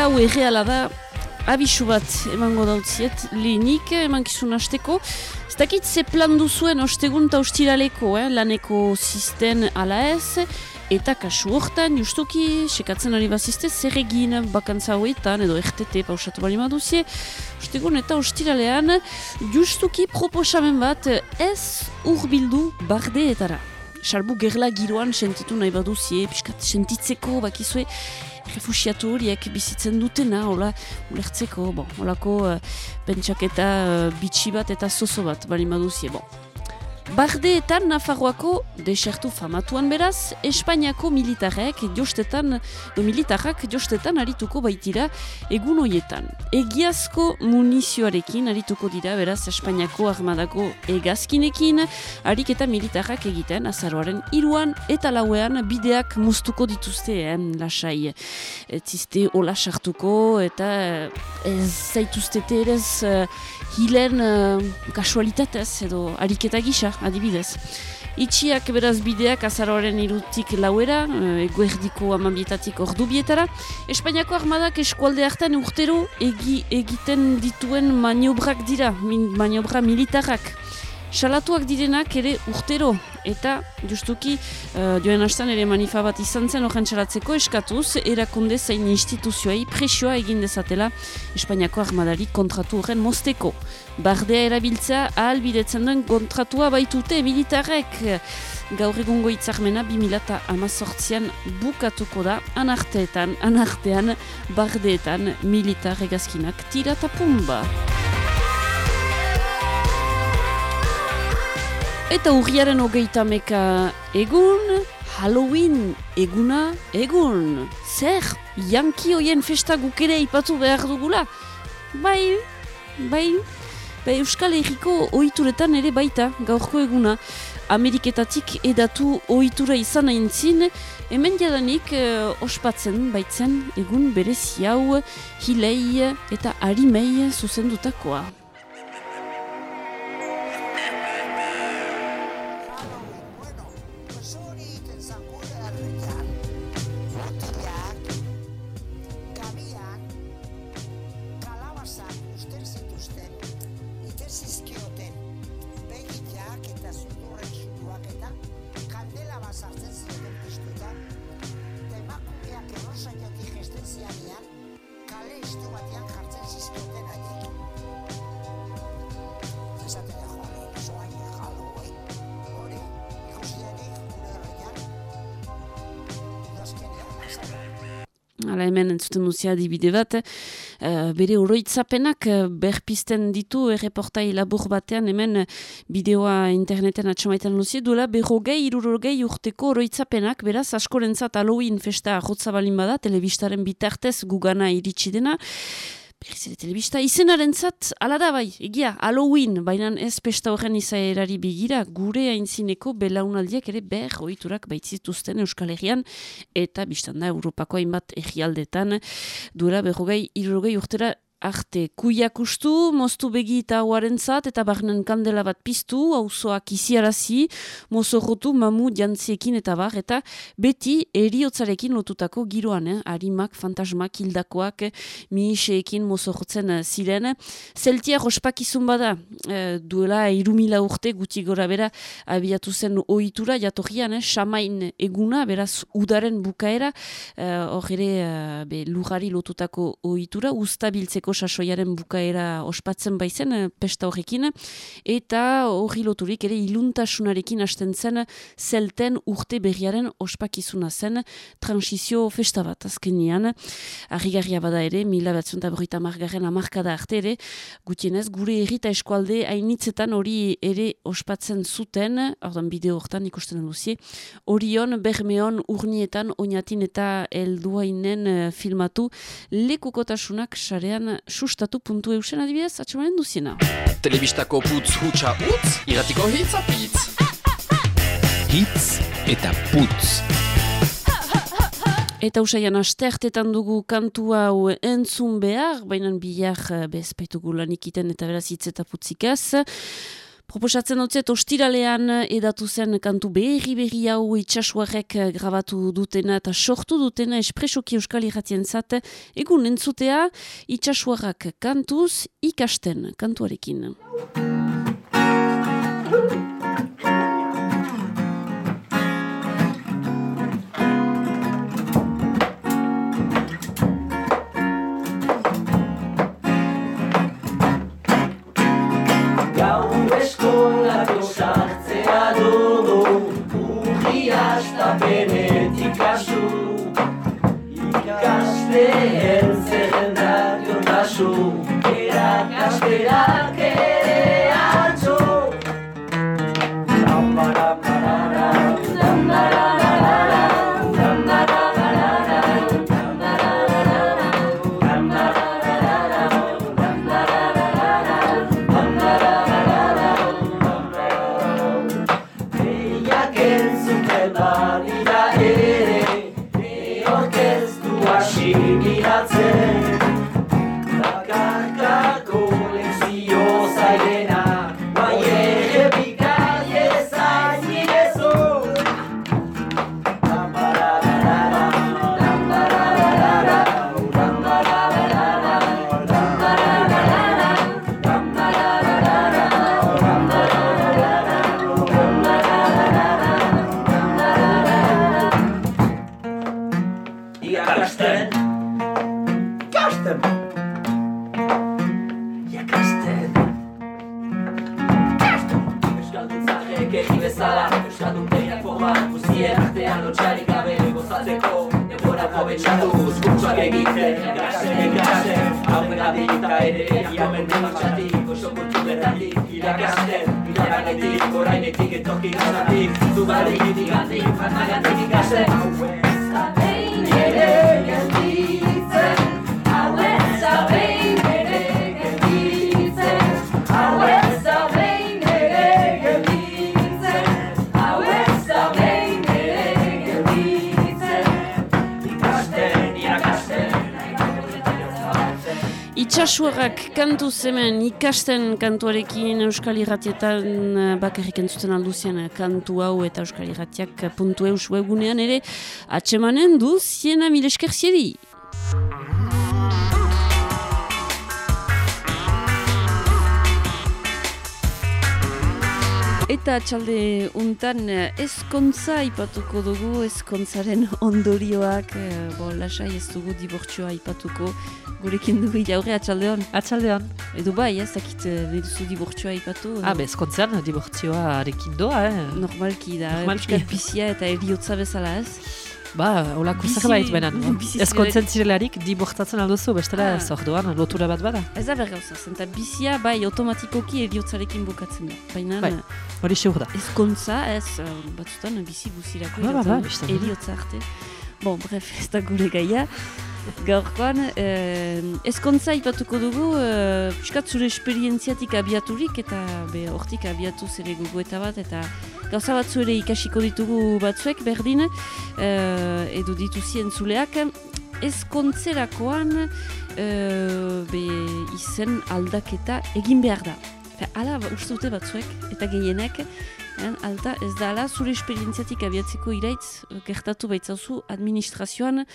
eta hau erreala da abisu bat emango dautziet lehenik eman kizun hasteko ez dakit ze plan duzuen ostegun eta ostiraleko eh? laneko zisten ala ez eta kasu hortan justuki sekatzen ari bazizte zer egin bakantza hauetan edo ertete pausatu bali maduzie ostegun eta ostiralean justuki proposamen bat ez urbildu bardeetara salbu gerla giroan sentitu nahi baduzie, piskat sentitzeko bakizue, refusiatu horiek bizitzen dutena, hola, ulertzeko, bon, holako uh, pentsaketa uh, bitxi bat eta zozo bat, bali maduzie, bon. Bardeetan Nafarroako desertu famatuan beraz, Espainiako militarek jostetan, do militarrak jostetan arituko baitira egun hoietan. Egiazko munizioarekin arituko dira beraz Espainiako armadako egazkinekin, harik eta militarrak egiten azaroaren iruan eta lauean bideak muztuko dituzte, eh, lasai. Ziste hola sartuko eta ez zaituztete ere uh, hilen uh, kasualitatez edo ariketa gisa adibidez. Itxiak beraz bideak azaroaren irutik lauera, eh, eguerdiko amabietatik ordu bietara. Espainiako armadak eskualde hartan urtero egi, egiten dituen maniobrak dira, min, maniobra militarrak. Salatuak direnak ere urtero eta justuki uh, joan hastan ere manifa bat izan zen horren salatzeko eskatuz erakunde zein instituzioei presioa egin dezatela Espainiako armadari kontratu horren mosteko. Bardea erabiltzea ahalbidetzen duen kontratua baitute militarrek gaur egungo itzarmena 2018an bukatuko da anarteetan, anartean, bardeetan militar egazkinak tira eta pumba. Eta urriaren hogeita meka egun, Halloween eguna egun. Zer, janki hoien festa gukere ipatu behar dugula? Bai, bai, bai Euskal Herriko ohituretan ere baita gaurko eguna. Ameriketatik edatu ohitura izan aintzin, hemen jadanik eh, ospatzen baitzen egun berezi hau hilei eta harimei zuzendutakoa. Hemen entzuten duzia adibide bat, uh, bere oroitzapenak uh, berpisten ditu erreportai labur batean hemen bideoa interneten atxamaiten duzia, duela berrogei, irurogei urteko oroitzapenak, beraz askorentzat Halloween festa jotzabalin bada, telebistaren bitartez gugana iritsi dena, Berizere telebista, izenaren zat, ala da bai, egia, Halloween, baina ez pesta horren izaerari begira, gure hainzineko belaunaldiak ere ber oiturak baitzituzten Euskal Herrian, eta biztan da, Europako hainbat egialdetan, duela berrogei, irrogei urtera arte kuiak ustu, moztu begi eta zat, eta barnen kandela bat piztu, hauzoak iziarazi, mozo jotu mamu jantziekin eta bar, eta beti eriotzarekin lotutako giroan, eh? harimak, fantasmak, hildakoak, miiseekin mozo jotzen ziren. Zeltia rospakizun bada, eh, duela irumila urte guti gora bera, abiatu zen ohitura jatorrian, eh? samain eguna, beraz udaren bukaera, eh, hor ere eh, lujari lotutako ohitura, ustabiltzeko sasoiaren bukaera ospatzen baizen eh, pesta horrekin. Eta hori loturik ere iluntasunarekin hasten zen zelten urte berriaren ospakizuna zen transizio festa bat azkenian harrigarria bada ere mila batzun eta margarren amarkada arte ere gutienez gure errita eskualde hainitzetan hori ere ospatzen zuten. Ordan bideo hortan ikusten duzie. Orion bermeon urnietan oinatin eta elduainen uh, filmatu lekukotasunak sarean sustatu puntu eusen adibidez, atxamanen duziena. Telebistako putz hutsa utz, iratiko hitz apitz. Hitz eta putz. Eta usaian astertetan dugu kantu hau entzun behar, baina bihar eh, bezpaitu lanik iten eta beraz hitz eta putzikaz. Proposatzen dutzet, ostiralean edatu zen kantu berri berri hau itxasuarek grabatu dutena eta sortu dutena espresoki euskal irratien zate, egun entzutea itxasuarrak kantuz ikasten kantuarekin. Itxasuarrak kantu zemen ikasten kantuarekin Euskal Irratietan eh, bakarrik entzuten alduzian eh, kantu hau eta Euskal Irratiak puntu eus ere atsemanen du ziena milesker. Eta txalde untan ezkontza ipatuko dugu, ezkontzaren ondorioak, bo, lasai ez dugu dibortzioa ipatuko, gurekin dugu jaurre atxaldeon. Atxaldeon. Edo bai, ez dakit nahi duzu dibortzioa ipatu. Ah, bez, kontzean dibortzioa arekin doa, eh? Normalki da, Normalki. pizia eta eriotza bezala ez. Ba, holako zerbait benen. Ez kontzen zirelarik, dibortatzen alduzu, bestela ah. zorduan, lotura bat bada. Ez da bergauza, zenta bizia, bai, automatikoki eriotzarekin bukatzen da. Baina, bai, hori seur da. Ez kontza, ez, batzutan, bizi guzirako, ba, ba, ba, eriotza arte. Bon, bref, ez da gure gaia. Gaurkoan, eh, ezkontza ipatuko dugu, eh, piskat zure esperientziatik abiaturik eta be hortik abiatu zere gugueta bat eta gauza batzu ere ikasiko ditugu batzuek berdin eh, edo dituzien zuleak. Ezkontzerakoan eh, be izen aldaketa egin behar da. Hala uste dute batzuek eta gehienek eh, alta ez da ala zure esperientziatik abiatzeko iraitz gertatu baitzauzu administrazioan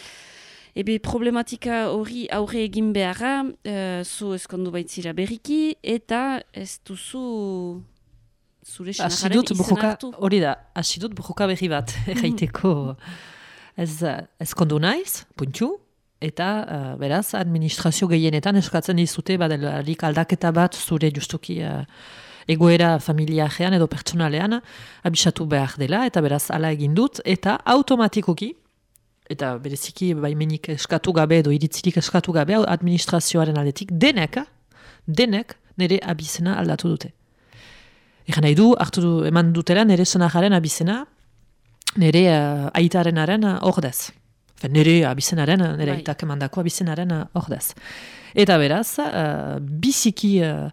Ebe problematika hori aurre egin beharra, uh, zu eskondu baitzira berriki, eta ez duzu zure senajaren izan hartu. Hori da, asidut bujuka berri bat, erraiteko ez eskondu naiz, puntxu, eta uh, beraz, administrazio gehienetan eskatzen dizute badalik aldaketa bat zure justuki uh, egoera familiarean edo pertsonalean abisatu behar dela, eta beraz, ala egin dut, eta automatikoki, eta bereziki baimenik eskatu gabe edo iritzirik eskatu gabe administrazioaren aldetik denek, denek nire abizena aldatu dute. Egan nahi du, hartu du, eman dutela nire senajaren abizena nire uh, aitarenaren ordez. Fen, nire abizenaren, nire bai. aitak emandako abizenaren ordez. Eta beraz, uh, biziki uh,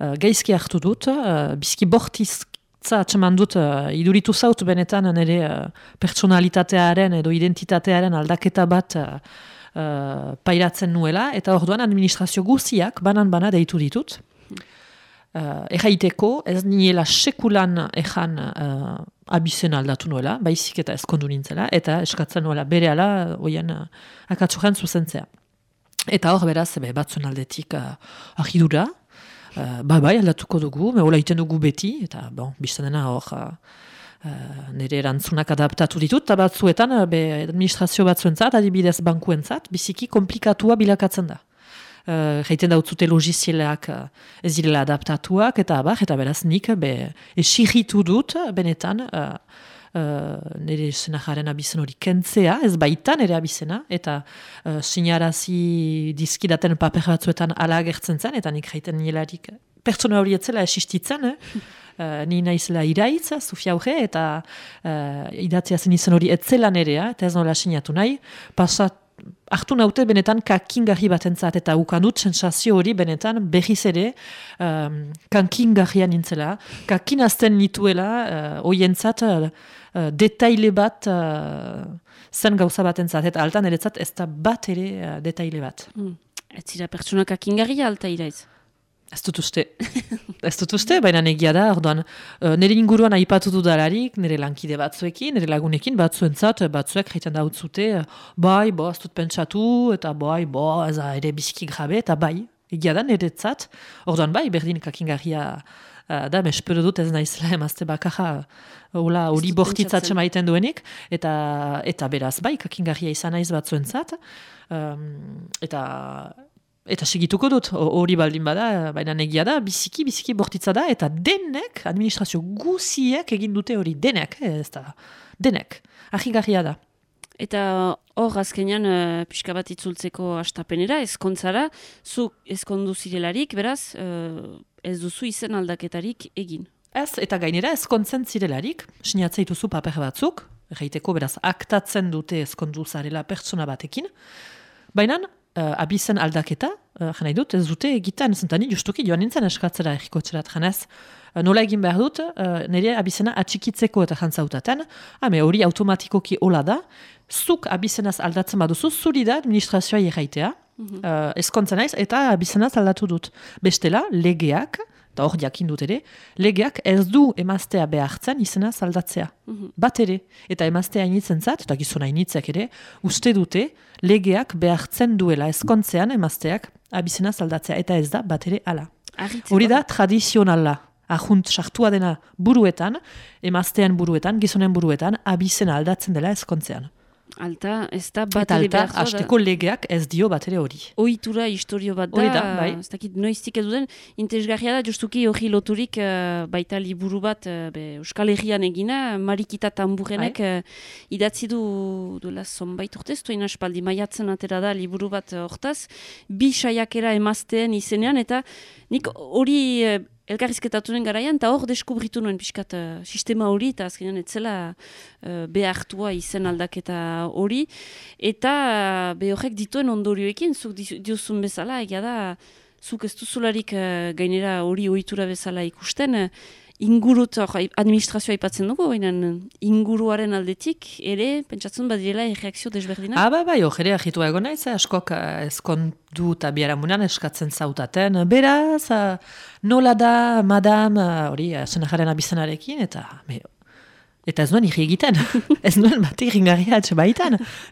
uh, gaizki hartu dut, uh, biziki bortizk Za, atseman dut, uh, iduritu zaut benetan nire uh, personalitatearen edo identitatearen aldaketa bat uh, uh, pairatzen nuela, eta orduan administrazio guziak banan-bana deitu ditut. uh, erraiteko, ez niela sekulan ejan uh, abizen aldatu nuela, baizik eta eskondu nintzela, eta eskatzen nuela bere ala, oian, uh, akatsujan zuzentzea. Eta hor, beraz, be, batzuen aldetik uh, ahidura, uh, bai, bai, aldatuko dugu, me hola iten dugu beti, eta, bon, bizten dena hor, uh, nire erantzunak adaptatu ditut, eta batzuetan, be, administrazio batzuentzat, adibidez bankuentzat, biziki komplikatua bilakatzen da. Uh, jaiten dautzute logizileak uh, ez direla adaptatuak, eta abar, eta beraz nik be, esiritu dut, benetan, uh, uh, nire senajaren abizen hori kentzea, ez baita nire abizena, eta uh, sinarazi dizkidaten paper batzuetan ala agertzen zen, eta nik jaiten nilarik pertsona hori etzela esistitzen, eh? Uh, ni naizela iraitz, zufia horre, eta uh, idatzea zen izan hori etzela nerea, eta ez nola sinatu nahi, pasat hartu naute benetan kakingarri bat entzat, eta ukanut sensazio hori benetan berriz ere um, kankingarrian nintzela, kakinazten nituela uh, oientzat uh, uh, detaile bat uh, zen gauza bat entzat, eta altan eretzat ez da bat ere uh, detaile bat. Mm. Ez zira pertsona kakingarria alta iraiz? Ez dut uste. ez dut uste, baina negia da, orduan, uh, nire inguruan aipatu dudalarik, nire lankide batzuekin, nire lagunekin batzuentzat, batzuek jaiten dautzute, bai, bo, ez dut pentsatu, eta bai, bo, ez ere biziki grabe, eta bai, egia da nire zat, orduan, bai, berdin kakingarria uh, da, mespero dut ez naizela emazte bakarra, hola, hori bortitzatxe maiten duenik, eta, eta beraz, bai, kakingarria izan naiz batzuentzat, um, eta Eta segituko dut, hori baldin bada, baina negia da, biziki, biziki bortitza da, eta denek, administrazio guziek egin dute hori, denek, eh, ez da, denek, ahigarria da. Eta hor azkenean uh, pixka bat itzultzeko astapenera, ezkontzara, zu ezkondu zirelarik, beraz, uh, ez duzu izen aldaketarik egin. Ez, eta gainera ezkontzen zirelarik, sinatzea paper batzuk, reiteko beraz aktatzen dute ezkondu zarela pertsona batekin, baina uh, abizen aldaketa, uh, jena dut, ez dute egiten, zentani justuki joan nintzen eskatzera erriko txerat janez. Uh, nola egin behar dut, uh, nire abizena atxikitzeko eta jantzautaten, hame hori automatikoki hola da, zuk abizenaz aldatzen baduzu, zuri da administrazioa irraitea, mm -hmm. uh, eskontzen naiz, eta abizenaz aldatu dut. Bestela, legeak, eta hor jakin dut ere, legeak ez du emaztea behartzen izena zaldatzea. Mm Bat ere, eta emaztea initzen zat, eta gizona initzek ere, uste dute legeak behartzen duela ezkontzean emazteak abizena zaldatzea, eta ez da bat ere ala. Hori da tradizionala, ahunt sartua dena buruetan, emaztean buruetan, gizonen buruetan, abizena aldatzen dela ezkontzean. Alta, ez da bat ere behar Eta hasteko legeak ez dio bat ere hori. Oitura historio bat da, da bai. ez dakit noiztik edu den, interesgarria da, justuki hori loturik uh, baita liburu bat uh, be, Euskal Herrian egina, Marikita Tamburenek uh, idatzi du duela zonbait urtez, tuain aspaldi maiatzen atera da liburu bat hortaz, bi saiakera emazteen izenean, eta nik hori elkarrizketatunen garaian, eta hor deskubritu nuen pixkat uh, sistema hori, eta azkenean etzela uh, behartua izen aldaketa hori, eta uh, behorrek dituen ondorioekin, zuk diozun bezala, egia da, zuk ez duzularik uh, gainera hori ohitura bezala ikusten, ingurut, administrazioa aipatzen dugu, baina inguruaren aldetik, ere, pentsatzen badirela, erreakzio desberdina? Ah, bai, bai, ojere, ahitu egon naiz, eh, askok eh, eskondu eta biaramunan eskatzen zautaten, beraz, eh, nola da, madam, hori, senajaren abizenarekin, eta, me, Eta ez nuen irri egiten, ez nuen bat irringarria atxe.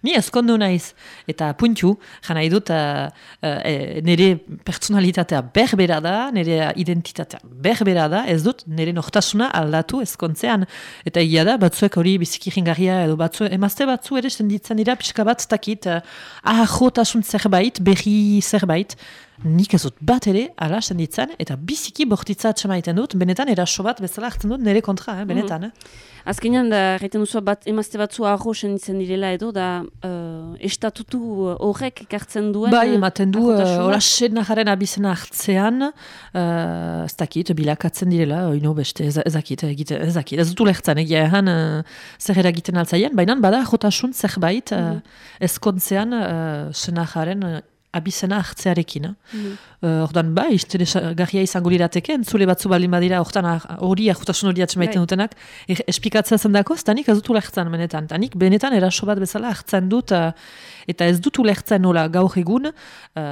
Ni eskondu naiz. Eta puntu, jana idut, uh, uh, nire personalitatea berbera da, nire identitatea berbera da, ez dut nire nortasuna aldatu eskontzean. Eta egia da, batzuek hori biziki irringarria edo batzu, emazte batzu ere senditzen dira pixka bat takit, uh, ah, jotasun zerbait, berri zerbait, nik ez dut bat ere ala senditzen, eta biziki bortitza atxe maiten dut, benetan eraso bat bezala hartzen dut nire kontra, eh, benetan. Mm -hmm. Azkenean, da, reiten duzu, bat, emazte batzu arro senitzen direla edo, da, uh, estatutu horrek ekartzen duen... Bai, uh, ematen du, hola uh, sen jaren abizena hartzean, uh, ez dakit, bilakatzen direla, oino beste, ez dakit, ez dakit, ez dut ulertzen, egia egan, uh, zer eragiten altzaien, baina bada jotasun zerbait, uh, mm -hmm. ezkontzean, uh, sena jaren abizena hartzearekin. Mm Ordan ba, garria izango lirateke, entzule batzu baldin badira, hortan hori ahutasun hori atxemaiten bai. dutenak, er, espikatzea zendako, ez da nik ez dut ulertzen benetan. Da nik benetan eraso bat bezala hartzen dut, eta ez dut ulertzen nola gaur egun, uh,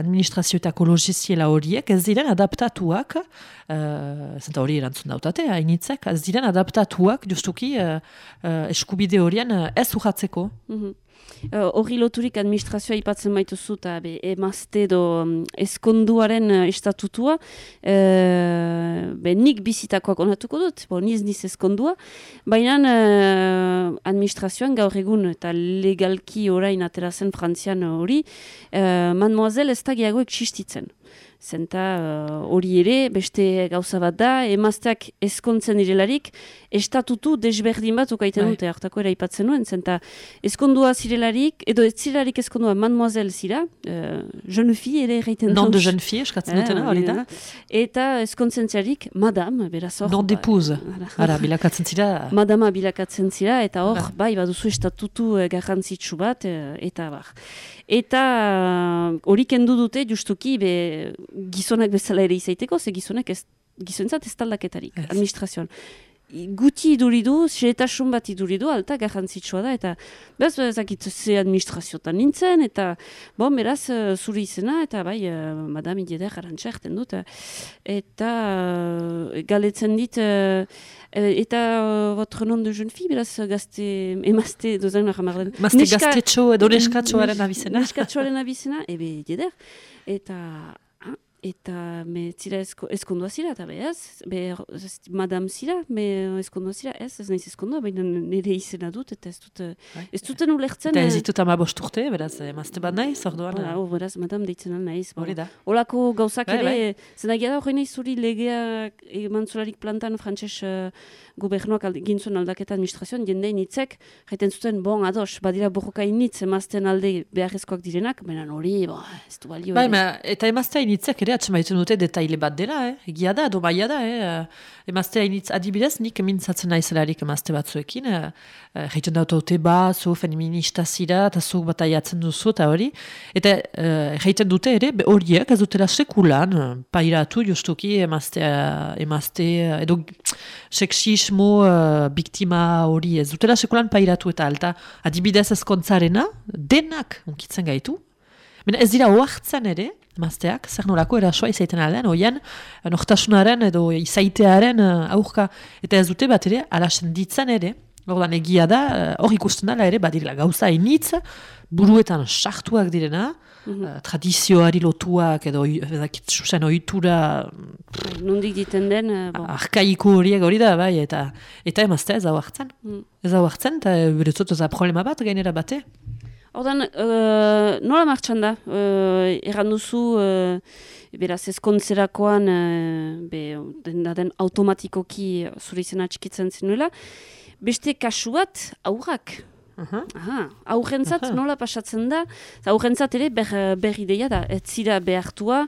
administrazio eta ekologiziela horiek, ez diren adaptatuak, uh, zenta hori erantzun dautate, hainitzek, ez diren adaptatuak, justuki, uh, uh, eskubide horien uh, ez urratzeko. Mm Horri uh, loturik administrazioa ipatzen baituzu eta emazte do um, eskonduaren uh, estatutua. Uh, be, nik bizitakoak onatuko dut, bo, niz niz eskondua, baina uh, administrazioan gaur egun eta legalki orain aterazen frantzian hori, uh, mademoiselle ez da gehiago existitzen zenta eh, hori ere, beste gauza bat da, emazteak eskontzen direlarik, estatutu desberdin bat ukaiten bai. dute, hartako era ipatzen nuen, zenta eskondua zirelarik, edo ez zirelarik eskondua mademoiselle zira, uh, jeune fille ere reiten Non de jeune fille, eskatzen eh, dutena, hori da. Eta eskontzen zirik, madame, beraz hor. Non d'épouse, ara, bilakatzen zira. Madama bilakatzen zira, eta hor, bai, baduzu estatutu uh, garrantzitsu bat, eta bar. Eta hori kendu dute, justuki, be, gizonak bezala ere izaiteko, ze gizonak ez, gizontzat ez taldaketarik, yes. administrazioan. Guti iduridu, xeretasun bat iduridu, alta garrantzitsua da, eta bez, ezakit ze administrazioetan nintzen, eta bon, beraz, uh, zuri izena, eta bai, uh, madame idieder garantxa erten dut, eta uh, galetzen dit, eta votre nom de jeune fille, beraz, gazte, emazte, dozen nahi hamarlen. Mazte gaztetxo edo neskatxoaren abizena. Neskatxoaren abizena, ebe idieder, eta Eta me zira eskondua zira, eta behaz, be, madam zira, me eskondua zira, ez, ez nahiz eskondua, baina nire izena dut, eta ez dut, bai. ez duten ulertzen. Eta ez eh, ditut ama bosturte, beraz, emazte bat nahiz, orduan. Ba, oh, beraz, madam deitzen nahiz. Hori da. Olako gauzak bai, ere, bai. zenagia da, hori nahi zuri legea eman plantan frantxez uh, gobernuak gintzuen aldaketa administrazioan, jendein hitzek, jaiten zuten, bon, ados, badira borroka initz, emazten alde beharrezkoak direnak, baina hori, bo, ez du balio. Bai, eta emazte initzek ere atxemaiten dute detaile bat dela, eh? egia da, edo baia da, eh? emazte initz adibidez, nik mintzatzen naizelarik emazte batzuekin, eh? jaiten da dute ba, zu feminista zira, eta zu bat aiatzen duzu, eta hori, eta uh, jaiten dute ere, horiek ez dutela sekulan, pairatu justuki emazte, emazte edo seksismo uh, biktima hori ez dutela sekulan pairatu eta alta adibidez ezkontzarena denak unkitzen gaitu. Mena ez dira oartzen ere, mazteak, zer nolako erasoa izaiten aldean, oian, nortasunaren edo izaitearen uh, aurka, eta ez dute bat ere, alasen ditzen ere, Ordan egia da, uh, hor ikusten dela ere, badirela gauza initz, buruetan sartuak direna, mm tradizioari lotuak edo ezakit susen ohitura nondik diten den bon. arkaiko horiek hori da bai eta eta emazte ez hau hartzen. Mm. ez hau hartzen eta beretzot ez problema bat gainera bate Ordan, uh, nola martxan da? Uh, erran duzu, uh, beraz, ezkontzerakoan, uh, be, den, den automatikoki zure izena txikitzen zinuela. Beste kasu bat, aurrak, Aurrentzat nola pasatzen da, aurrentzat ere ber, berri deia da, ez zira behartua,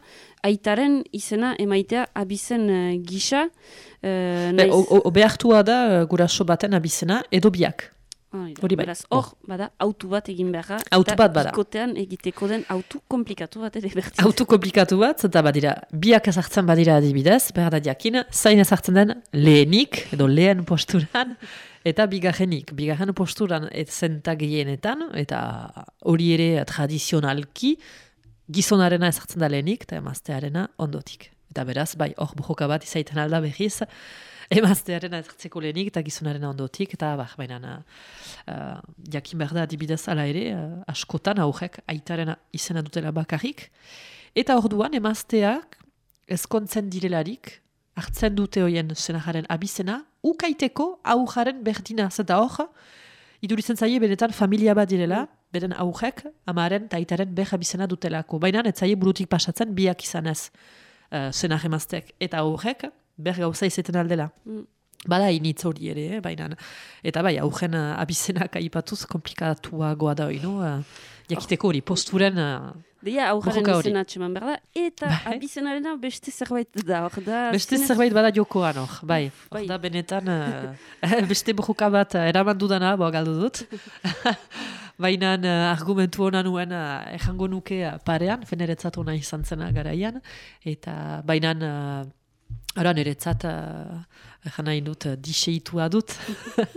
aitaren izena emaitea abizen uh, gisa. Uh, Be, o, o, behartua da uh, guraso baten abizena edo biak. Hori bai. Hor, bada, autu bat egin beharra. Autu bat bada. Eta egiteko den autu komplikatu bat ere bertzen. Autu komplikatu bat, eta badira, biak ezartzen badira adibidez, behar da diakin, zain ezartzen den lehenik, edo lehen posturan, Eta bigarrenik, bigarren posturan zentak gehienetan, eta hori ere tradizionalki, gizonarena ezartzen da lehenik, eta emaztearena ondotik. Eta beraz, bai, hor buhoka bat izaiten alda behiz, emaztearena ezartzeko lehenik, eta gizonarena ondotik, eta bah, baina, uh, jakin behar da, adibidez ala ere, uh, askotan aurrek aitaren izena dutela bakarrik. Eta orduan emazteak ezkontzen direlarik, hartzen dute hoien senajaren abizena, ukaiteko aujaren berdina zeta hor, iduritzen zaie benetan familia bat direla, beren aujek, amaren, taitaren beha bizena dutelako. Baina ez zaie burutik pasatzen biak izanez uh, senaj emaztek. Eta aujek, ber gauza izeten aldela. Mm. Bada initz hori ere, eh, baina. Eta bai, augen uh, abizenak aipatuz komplikatua goa da hori, no? Uh, jakiteko hori, posturen... Uh, Deia, aurraren izena atxeman behar da, eta bai. abizenarena beste zerbait da, hor da... Beste zinez... zerbait bada jokoan, hor, bai. bai. da, benetan, uh, beste buruka bat eraman dudana, boa galdu dut. Baina uh, argumentu hona nuen uh, ejango nuke uh, parean, feneretzat hona izan zena garaian, eta baina uh, Ara, niretzat, uh, nahi dut, uh, diseitua dut.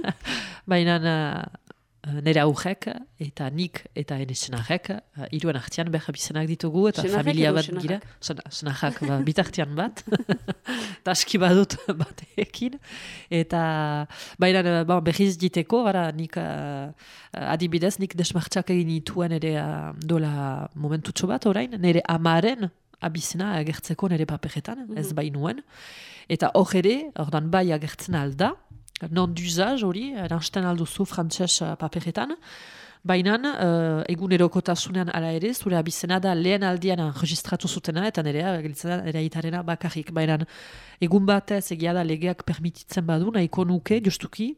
Baina uh, nire aurrek eta nik eta ene senarek, uh, iruen artian behar bizenak ditugu eta familia bat gira. Senarrak ba, bitartian bat. Taski badut batekin. Eta baina uh, ba, behiz diteko, bara, nik uh, adibidez, nik desmartxak egin ituen ere uh, dola momentutxo bat orain, nire amaren abizena agertzeko nire paperetan, ez mhm. bai nuen. Eta hor ere, ordan bai agertzen alda, non duzaz hori, eransten alduzu frantses uh, paperetan, Baina, uh, egun erokotasunean ala ere, zure abizena da lehen aldian registratu zutena, eta nire, giltzen da, itarena bakarrik. Baina, egun batez egia da legeak permititzen badu, nahiko nuke, justuki,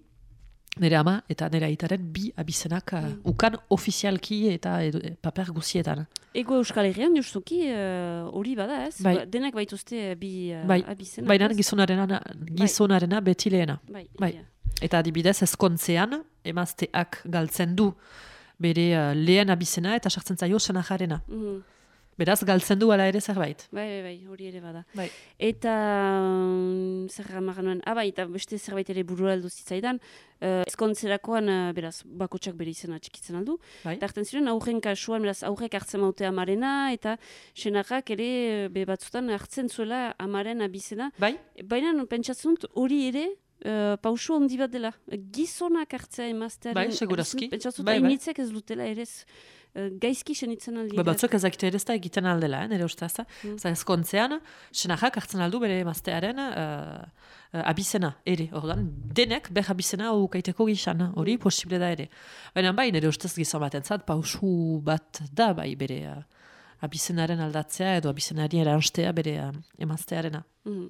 nire ama eta nire aitaren bi abizenak uh, ukan ofizialki eta edu, e, paper guzietan. Ego Euskal Herrian justuki uh, hori bada ez? Bai. Ba, denak baituzte bi uh, bai. abizenak. Baina gizonarena, gizonarena bai. beti lehena. Bai. bai. Eta adibidez ezkontzean emazteak galtzen du bere uh, lehen abizena eta sartzen zaio senajarena. Mm Beraz, galtzen du ala ere zerbait. Bai, bai, bai, hori ere bada. Bai. Eta, um, zer nuen, ah, bai, eta beste zerbait ere burua aldu zitzaidan, uh, ezkontzerakoan, uh, beraz, bakotsak bere izena txikitzen aldu. Bai. Eta ziren, aurren kasuan, beraz, aurrek hartzen maute amarena, eta senarrak ere, be batzutan, hartzen zuela amaren abizena. Bai. Baina, pentsatzen hori ere, Uh, pausu handi bat dela. Gizonak hartzea emaztearen... Bai, segurazki. Pentsatzen bai, bai. ez dutela ere gaizki senitzen aldi. Ba, batzuk ezakite ere ez da egiten aldela, eh, nire ustaza. Mm. Zer ezkontzean, senajak hartzen aldu bere emaztearen uh, uh, abizena, ere. Ordan, denek behar abizena ukaiteko gizan, hori mm. posible da ere. Baina bai, nire ustez gizan bat entzat, pausu bat da, bai, bere uh, abizenaren aldatzea edo abizenari eranstea bere uh, emaztearena. Mm.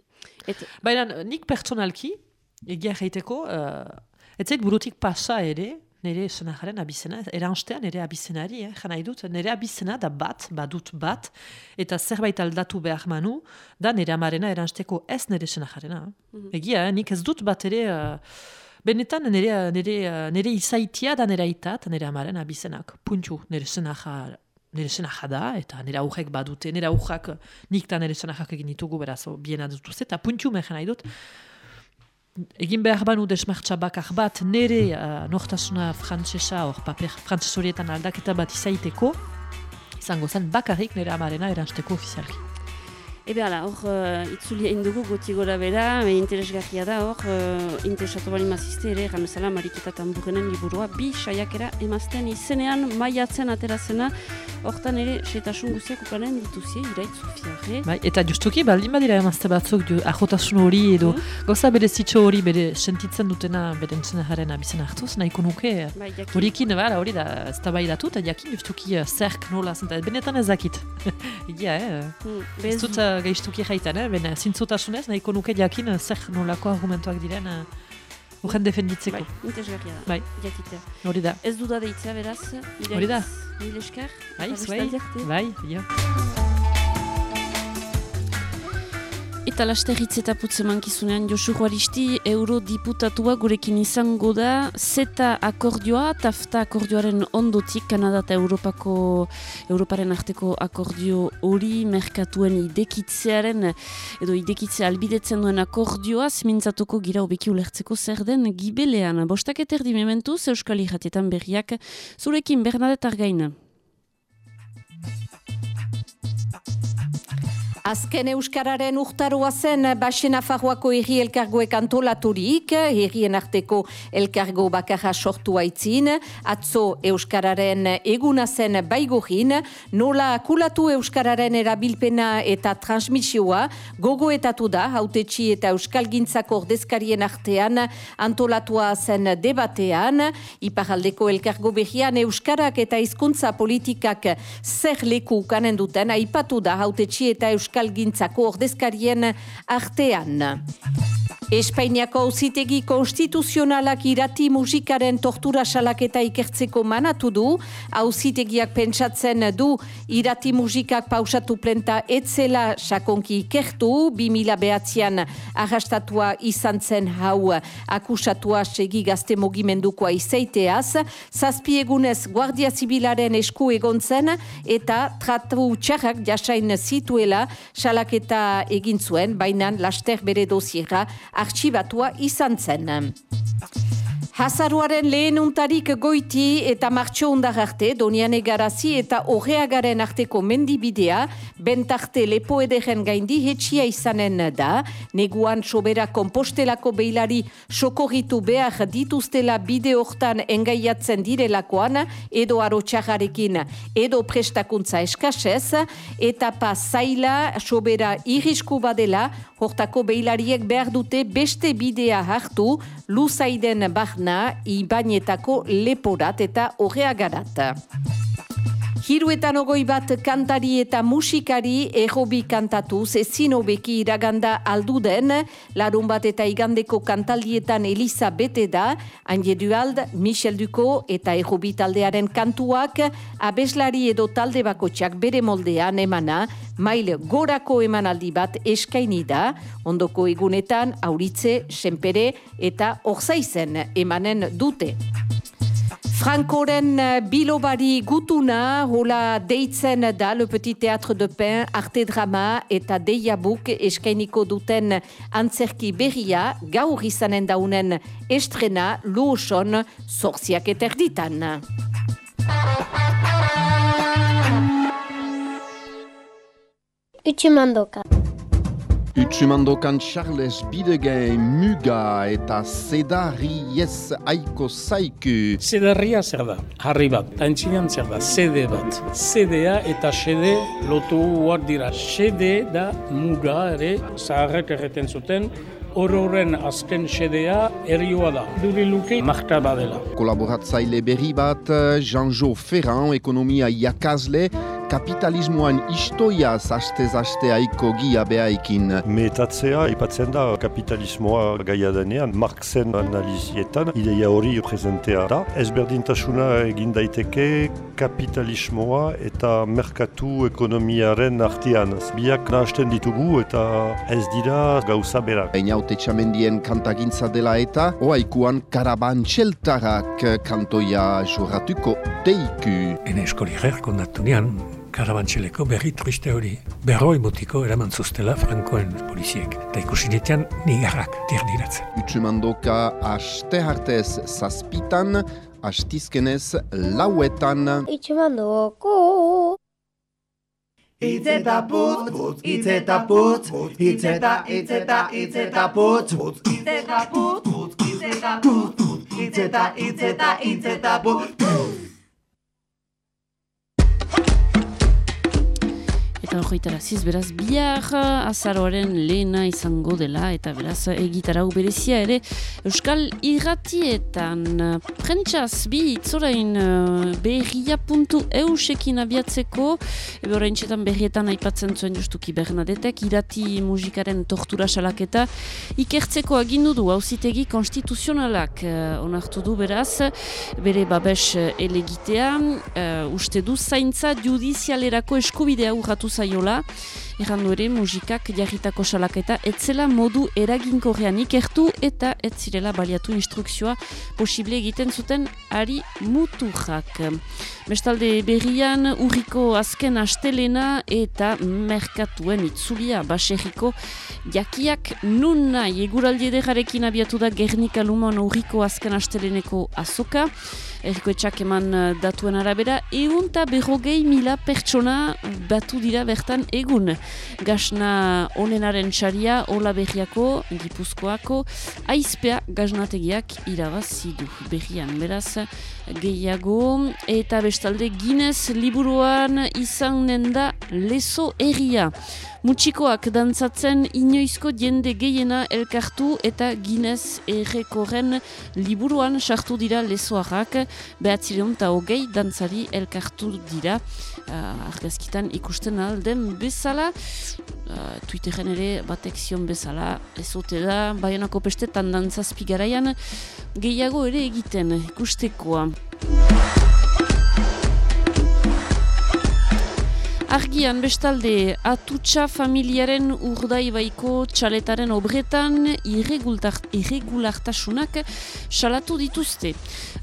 Baina, nik pertsonalki, egia jaiteko, uh, ez zait burutik pasa ere, nire senajaren abizena, eranstean nire abizenari, eh, jana idut, nire abizena da bat, badut bat, eta zerbait aldatu behar manu, da nire amarena eransteko ez nire senajarena. Mm Egia, eh, nik ez dut bat ere, uh, benetan nire, nire, nire izaitia da nire aitat, nire amaren abizenak, puntu, nire senajar, nire senaja da, eta nire aurrek badute, nire aurrak nik da nire senajak egin ditugu, beraz, biena dutuz, eta puntu mehen nahi dut, egin behar banu desmartza bakar bat nire uh, nortasuna frantzesa hor paper frantzesorietan aldaketa bat izaiteko izango zen bakarrik nire amarena eransteko ofizialki. Ebe ala, hor, uh, itzuli egin dugu goti gora bera, me interesgarria da, hor, uh, interesatu bali mazizte ere, ramezala mariketa tamburenen liburua, bi saiakera emazten izenean maiatzen aterazena, hortan ere, setasun guziak ukanen dituzie, iraitzu fiarre. Bai, eta justuki, baldin badira emazte batzuk, jo, ahotasun hori edo, mm. goza bere zitxo hori, bere sentitzen dutena, bere entzena jaren abizena hartuz, nahiko nuke, bai, horikin, hori da, ez da bai datu, eta jakin justuki uh, zerk nola, zenta, benetan ezakit. Igia, eh? Mm, ez dut, uh, gaiztuki jaitan, eh? Bena, zintzotasunez, nahiko nuke jakin uh, zer nolako argumentuak diren uh, urren defenditzeko. Bai, interesgarria da. Bai. Jakite. Hori da. Ez du da deitzea beraz. Hori da. Mil esker. Bai, zuei. Bai, jo. Eta laster hitz eta putze mankizunean Josu Juaristi eurodiputatua gurekin izango da zeta akordioa, tafta akordioaren ondotik Kanada eta Europako, Europaren arteko akordio hori merkatuen idekitzearen edo idekitze albidetzen duen akordioa zimintzatuko gira obeki ulertzeko zer den gibelean. Bostak eterdi mementuz Euskal Iratietan berriak zurekin Bernadette Argaina. Azken Euskararen urtaroa zen Basen Afarroako erri elkargoek antolaturik, errien arteko elkargo bakarra sortu aitzin, atzo Euskararen eguna zen baigorin, nola kulatu Euskararen erabilpena eta transmisioa? Gogoetatu da, hautetxi eta Euskalgintzako ordezkarien artean antolatua zen debatean, iparaldeko elkargo berrian Euskarak eta hizkuntza politikak zer leku kanen duten, aipatu da hautetxi eta Euskal euskalgintzako ordezkarien artean. Espainiako auzitegi konstituzionalak irati musikaren tortura salaketa ikertzeko manatu du, auzitegiak pentsatzen du irati musikak pausatu plenta etzela sakonki ikertu, 2000 behatzean arrastatua izan zen hau. Akusatua segi gazte mogimendukoa izaiteaz, zazpiegunez Guardia Zibilaren esku egon zen eta tratu txarrak jasain zituela salaketa egin zuen, bainan laster bere dosiera artxibatua izan zen. Hazaruaren lehen untarik goiti eta martxo undar arte, doniane garazi eta horreagaren arteko mendibidea, bentarte lepo ederen gaindi hetxia izanen da, neguan sobera kompostelako beilari sokorritu behar dituztela bide hortan engaiatzen direlakoan, edo arotxagarekin, edo prestakuntza eskasez, eta pa zaila sobera irrisku badela, hortako beilariek behar dute beste bidea hartu, luzaiden barna, ibainetako leporat eta horreagarat. Hiruetan ogoi bat kantari eta musikari errobi kantatuz ezin hobeki iraganda aldu den, larun bat eta igandeko kantaldietan Elisa bete da, Anje Duald, Michel Duko eta errobi taldearen kantuak, abeslari edo talde bakotxak bere moldean emana, mail gorako emanaldi bat eskaini da, ondoko egunetan auritze, senpere eta orzaizen emanen dute. Frankoren eh, bilobari gutuna, hola deitzen da Le Petit Théâtre de Pain, Arte Drama eta Deiabuk eskainiko duten antzerki berria, gaur izanen daunen estrena, luoson, zorziak eterditan. Utsumandoka. Utsumandokan Charles Bidegei Muga eta Sedari Yes Aiko Zaiku. Sedarria zer da, harri bat, antzinean zer da, sede bat. Sedea eta sede lotu huar dira. Sede da muga ere, zaharrek erreten zuten, ororen azken sedea erioa da. Duri luke marta badela. Kolaboratzaile berri bat, Jean-Jo Ferran, ekonomia iakazle, kapitalismoan istoia zaste-zaste aiko gia behaikin. Metatzea, ipatzen da kapitalismoa gaia denean, Marxen analizietan, ideia hori presentea da. Ezberdintasuna egin daiteke kapitalismoa eta merkatu ekonomiaren artean. Biak nahasten ditugu eta ez dira gauza berak. Einaute txamendien kantagintza dela eta, oaikuan karaban txeltarak kantoia jorratuko deiku. Ene eskoliger kondatunean, karabantxeleko berri triste hori. Berroi motiko eraman zuztela Frankoen poliziek. Ta ikusinetean nigarrak terdiratzen. Utsumandoka aste hartez zazpitan, astizkenez lauetan. Utxumandoko. Itz eta putz, putz, itz eta putz, itz eta, itz eta, itz eta putz, putz, itz eta putz, putz, itz eta putz, itz eta, itz eta, itz eta putz, putz. Eta horretara ziz, beraz, bihar azaroaren lehena izango dela, eta beraz, egitarau berezia ere, Euskal Irratietan, prentsaz, bi, itzorain, uh, berria.eusekin abiatzeko, ebe horrein txetan berrietan aipatzen zuen justuki Bernadetek, irati musikaren tortura salaketa, ikertzeko agindu du, hauzitegi konstituzionalak, uh, onartu du beraz, bere babes elegitea, uh, uste du, zaintza judizialerako eskubidea urratu zaiola, errandu ere musikak jarritako salaketa etzela modu eraginkorrean ikertu eta ez zirela baliatu instrukzioa posible egiten zuten ari muturrak. Bestalde berrian urriko azken astelena eta merkatuen itzulia baserriko jakiak nun nahi eguraldi ederarekin abiatu da Gernika Lumon urriko azken asteleneko azoka. Erikoetxak eman datuen arabera, egun eta berrogei mila pertsona batu dira bertan egun. Gasna onenaren txaria, Ola Berriako, Gipuzkoako, aizpea gaznategiak irabazi du berrian. Beraz, gehiago, eta bestalde Ginez liburuan izanen da lezo erria. Mutxikoak dantzatzen inoizko jende gehiena elkartu eta Ginez errekoren liburuan sartu dira lezoarrak, behatzireun eta hogei dantzari elkartu dira. Uh, argazkitan ikusten alden bezala uh, Twitteren ere batek zion bezala ez ote da, baionako pestetan dantzazpi garaian gehiago ere egiten ikustekoa. Argian bestalde, atutxa familiaren urdai baiko txaletaren obretan irregulartasunak salatu dituzte.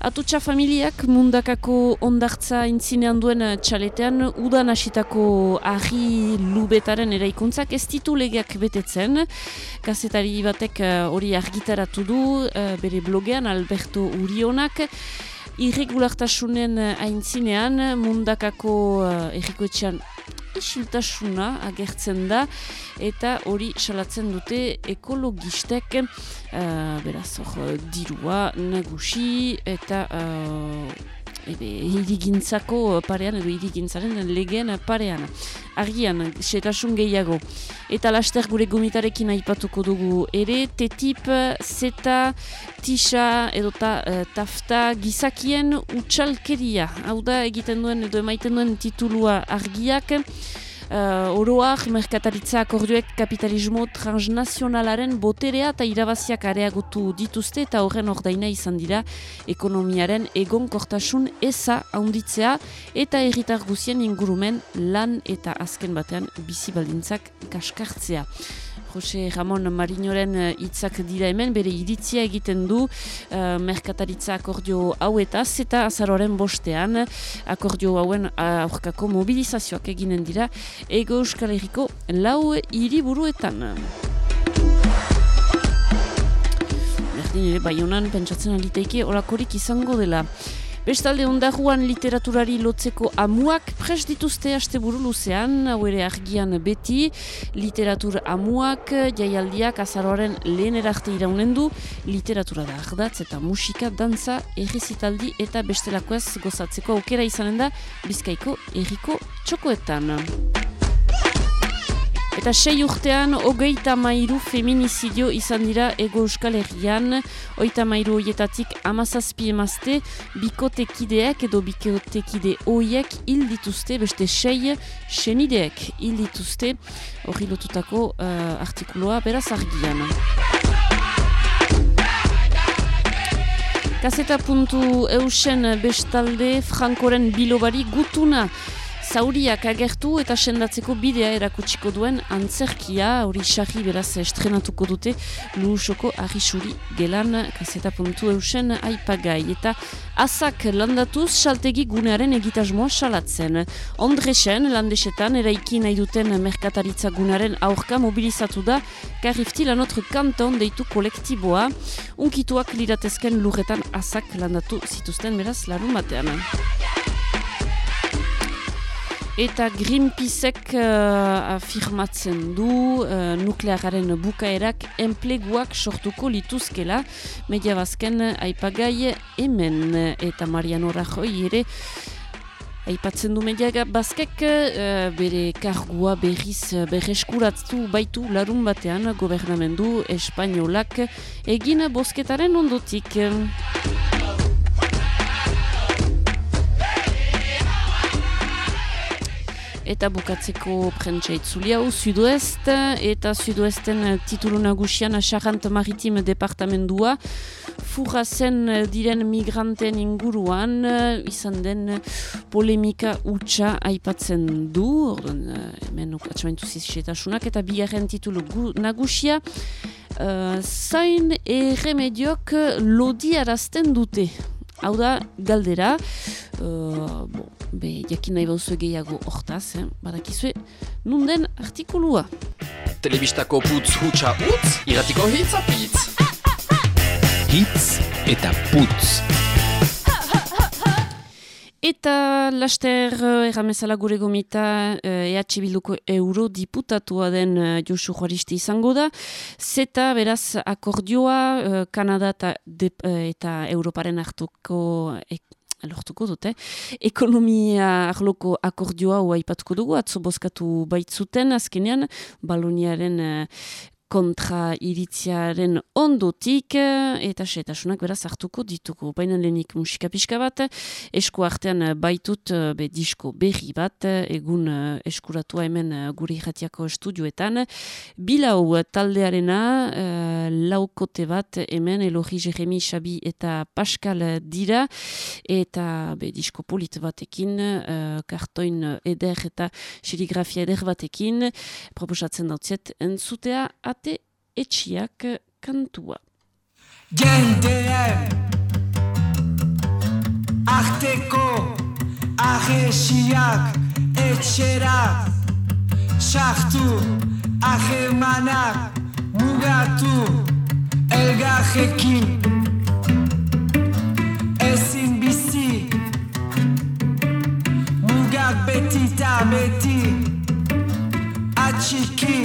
Atutxa familiak mundakako ondartza intzinean duen txaletean udan hasitako argi lubetaren eraikuntzak ez ditu legeak betetzen. Gazetari batek eh, hori argitaratu du eh, bere blogean Alberto Urionak irregulartasunen aintzinean mundakako uh, errikoetxean isiltasuna agertzen da eta hori salatzen dute ekologistek uh, beraz hor dirua nagusi eta uh, ebe, hirigintzako parean edo hirigintzaren legeen parean. Argian, setasun gehiago. Eta laster gure gomitarekin aipatuko dugu ere, tetip, zeta, tisa edo ta, uh, tafta gizakien utxalkeria. Hau da egiten duen edo emaiten duen titulua argiak uh, oroak merkataritza akordioek kapitalismo transnazionalaren boterea eta irabaziak areagotu dituzte eta horren ordaina izan dira ekonomiaren egon kortasun eza haunditzea eta erritar guzien ingurumen lan eta azken batean bizi baldintzak kaskartzea. Jose Ramon Marinoren eh, hitzak dira hemen, bere iritzia egiten du uh, merkataritza akordio hauetaz eta azaroren bostean akordio hauen aurkako mobilizazioak eginen dira ego euskal herriko lau hiriburuetan. Berdin ere, bai honan, pentsatzen aliteike, orakorik izango dela. Bestalde ondaruan literaturari lotzeko amuak pres dituzte asteburu luzean, hau ere argian beti, literatur amuak, jaialdiak azaroaren lehen erarte iraunen du, literatura da ardatz eta musika, danza, errezitaldi eta bestelakoez gozatzeko aukera izanen da bizkaiko erriko txokoetan. Eta sei urtean, hogeita mairu feminizidio izan dira ego euskal herrian, oita mairu hoietatik amazazpi emazte, bikotekideak edo bikotekide hoiek hil dituzte, beste sei senideek hil dituzte, hori lotutako uh, artikuloa beraz argian. Kaseta puntu eusen bestalde, Frankoren bilobari gutuna, zauriak agertu eta sendatzeko bidea erakutsiko duen antzerkia, hori xarri beraz estrenatuko dute luhusoko ahisuri gelan kaseta puntu eusen aipagai. Eta azak landatuz saltegi gunearen egitasmoa salatzen. Ondresen landesetan eraiki nahi duten merkataritza gunearen aurka mobilizatu da karrifti lanotre kanton deitu kolektiboa. Unkituak liratezken lurretan azak landatu zituzten beraz larun batean. Eta Greenpeaceek uh, afirmatzen du uh, nukleararen bukaerak enpleguak sortuko lituzkela media bazken aipagai hemen eta Mariano Rajoy ere aipatzen du media bazkek uh, bere kargua berriz berreskuratu baitu larun batean gobernamendu espainolak egin bosketaren ondotik. Eta bukatzeko prentsa itzuli hau Sudoest eta Sudoesten titulu nagusian Charant Maritim Departamendua. Furrazen diren migranten inguruan izan den polemika utxa aipatzen du. Orduan hemen atxamentu zizxetasunak eta bigarren titulu nagusia uh, zain erremediok lodi arazten dute. Hau da galdera. Uh, bon, be, jakin nahi bauzu gehiago hortaz, eh? badakizue, nunden artikulua. Telebistako putz hutsa utz, iratiko hitz apitz. Hitz eta putz. Eta laster eh, erramezala gure gomita EH eh, Bilduko eurodiputatua den uh, Josu Juaristi izango da. Zeta beraz akordioa Kanada eta, eta Europaren hartuko lortuko dute. Ekonomia arloko akordioa hoa ipatuko dugu, atzo bozkatu baitzuten, azkenean, baloniaren uh, kontra iritziaren ondotik eta setasunak beraz hartuko ditugu. Baina lehenik musika pixka bat, esku artean baitut be, disko berri bat, egun eskuratua hemen guri jatiako estudioetan. Bilau taldearena, laukote bat hemen, Elogi Jeremi, Xabi eta Pascal dira, eta be, disko polit batekin, kartoin eder eta serigrafia eder batekin, proposatzen dautziet entzutea ate etxiak kantua. Jendeen arteko ahesiak etxera sartu ahemanak mugatu elgajekin ezin bizi mugak beti eta beti atxiki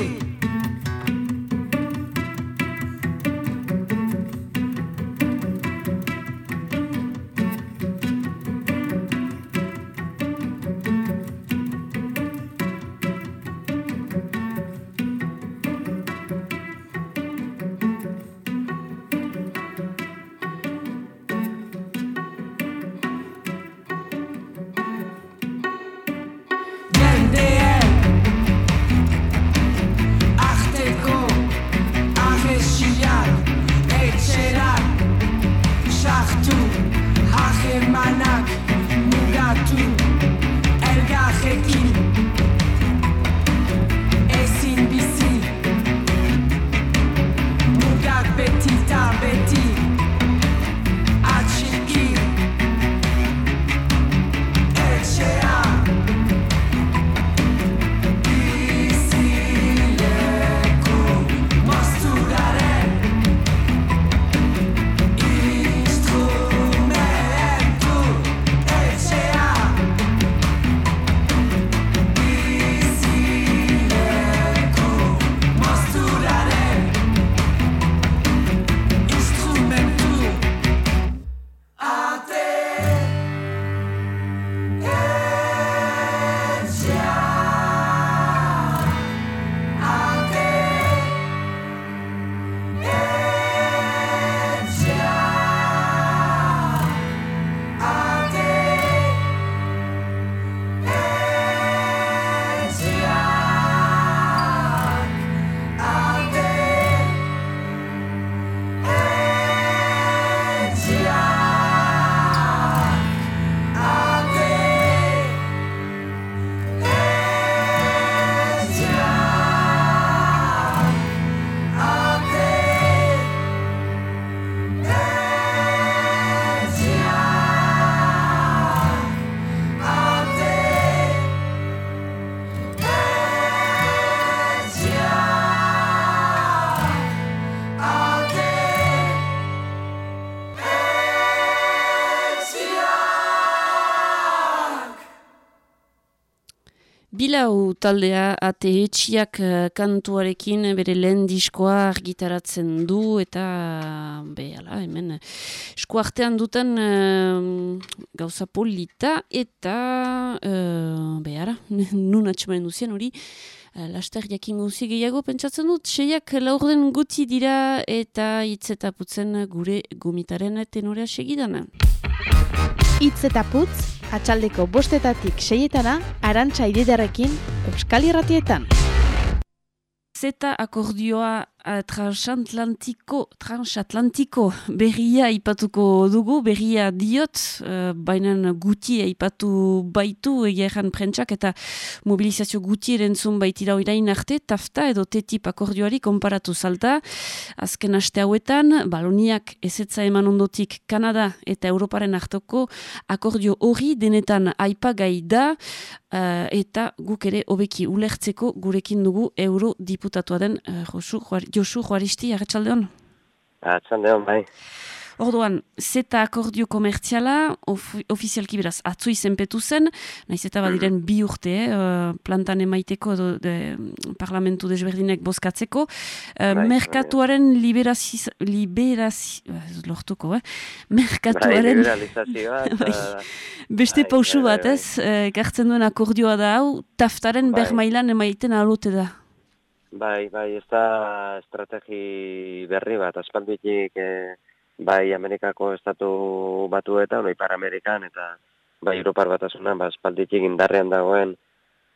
Bilau taldea ate etxiak eh, kantuarekin bere lehen diskoa argitaratzen du eta be, ala, hemen eh, esku artean duten eh, gauza polita eta uh, be, ara, nun atxemanen duzien hori eh, laster jakin gauzi gehiago pentsatzen dut, seiak laurden guti dira eta hitz eta putzen gure gomitaren tenorea segidana. Itz eta putz, atxaldeko bostetatik seietana, arantxa ididarekin, Euskal Irratietan. Zeta akordioa transatlantiko, transatlantiko berria ipatuko dugu, berria diot, uh, baina guti ipatu baitu egeran prentsak eta mobilizazio guti erentzun baitira oirain arte, tafta edo tetip akordioari konparatu salta. Azken aste hauetan, baloniak ezetza eman ondotik Kanada eta Europaren hartoko akordio hori denetan aipagai da, uh, eta guk ere hobeki ulertzeko gurekin dugu eurodiputatua den uh, Josu, Juar, Josu Juaristi, arretxaldeon? Arratxaldeon, bai. Orduan, zeta akordio komertziala, of, ofizialki beraz, atzo izenpetu zen, nahiz eta badiren bi urte, eh, plantan emaiteko edo de, parlamentu desberdinek bozkatzeko, eh, Bai, merkatuaren liberaziz, liberazi, eh, lortuko, eh? Bai, merkatuaren eta... Bai. beste Bai, pausu bai, bat bai, ez, eh, ekartzen duen akordioa da hau, taftaren Bai. bermailan emaiten alote da. Bai, bai, ez da estrategi berri bat, aspalditik e, bai Amerikako estatu batuetan, bai Ipar Amerikan eta bai Europar batasunan, ba, aspalditik indarrean dagoen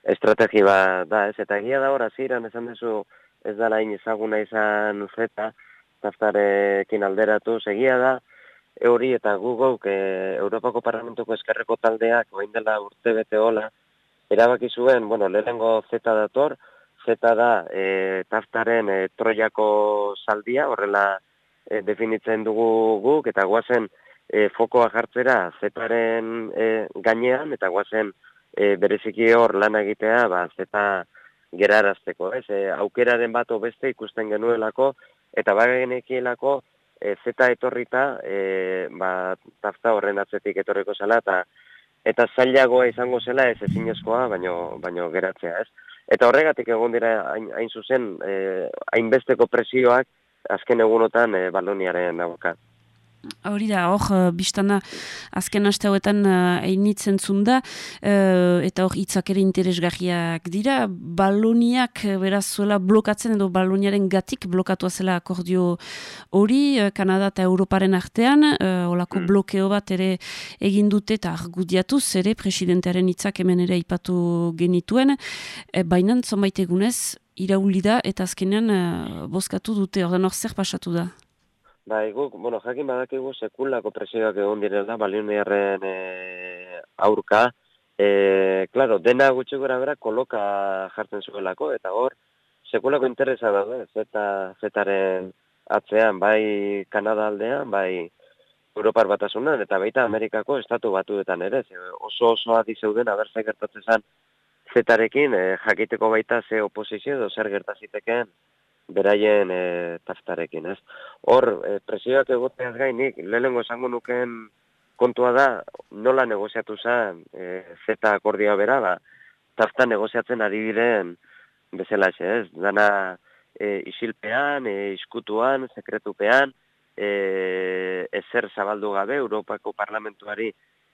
estrategi bat da, ez? Eta egia da hor, hasieran esan duzu ez da lain ezaguna izan zeta, taftarekin alderatu, egia da, e hori eta gugok e, Europako Parlamentuko eskerreko taldeak, oain dela urte bete hola, erabaki zuen, bueno, lehenengo zeta dator, zeta da e, taftaren e, troiako saldia, horrela e, definitzen dugu guk, eta guazen e, fokoa jartzera zetaren e, gainean, eta guazen e, bereziki hor lan egitea, ba, zeta gerarazteko, ez? E, aukeraren bat beste ikusten genuelako, eta bagenekielako e, zeta etorrita, e, ba, tafta horren atzetik etorriko zela, eta eta zailagoa izango zela ez ezinezkoa, baino, baino geratzea, ez? Eta horregatik egon dira hain, hain zuzen, eh, hainbesteko presioak azken egunotan eh, baloniaren aurka. Hori da, hor, uh, biztana azken aste hauetan uh, einitzen zunda, uh, eta hor, hitzak ere interesgarriak dira, baloniak beraz zuela blokatzen edo baloniaren gatik blokatua zela akordio hori, uh, Kanada eta Europaren artean, uh, olako mm. blokeo bat ere egin dute eta argudiatuz ere presidentearen hitzak hemen ere aipatu genituen, e, baina zonbait egunez, irauli da eta azkenean uh, bozkatu dute, ordan hor zer pasatu da? Bai, guk, bueno, jakin badakigu sekulako presioak egon direla balionearen e, aurka. E, claro, dena gutxi gora bera koloka jartzen zuelako, eta hor, sekulako interesa daude, zeta, zetaren atzean, bai Kanada aldean, bai Europar batasunan, eta baita Amerikako estatu batuetan ere, oso oso adi zeuden abertza gertatzen zen zetarekin, e, jakiteko baita ze oposizio edo zer gertaziteken beraien e, taftarekin, ez? Hor, e, presioak egoteaz gainik, lehenengo esango nuken kontua da, nola negoziatu zen e, zeta akordioa bera, ba, tafta negoziatzen ari diren bezala ez? Dana e, isilpean, e, iskutuan, sekretupean, e, ezer zabaldu gabe, Europako parlamentuari